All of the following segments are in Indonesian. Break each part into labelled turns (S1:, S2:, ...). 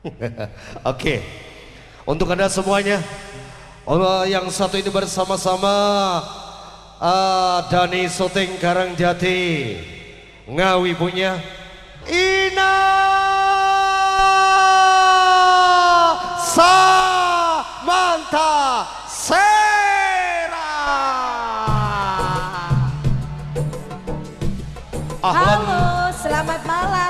S1: Oke. Okay. Untuk Anda semuanya yang satu ini bersama-sama uh, Dani Soteng Karangjati Ngawi punya Ina Samanta Sera
S2: Halo, selamat malam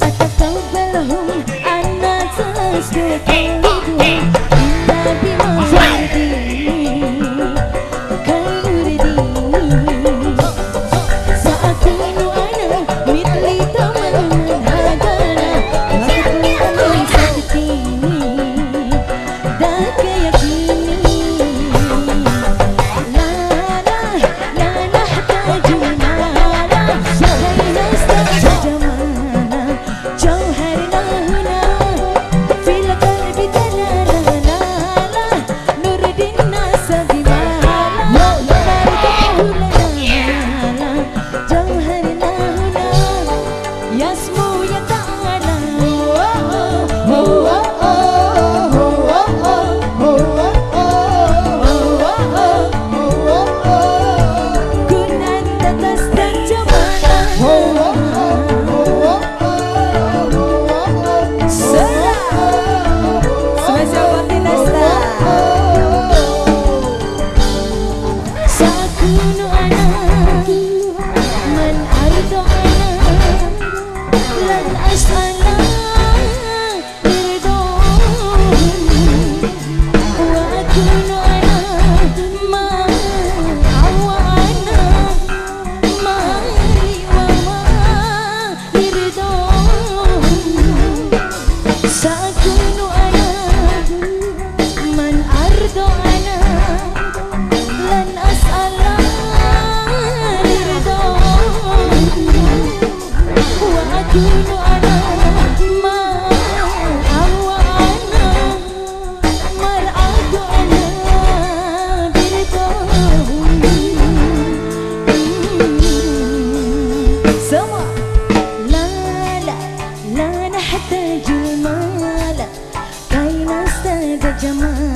S2: Atau kau belum anak 妈妈。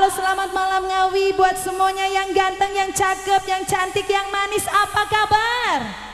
S2: Halo selamat malam Ngawi buat semuanya yang ganteng, yang cakep, yang cantik, yang manis apa kabar?